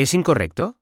¿Es incorrecto?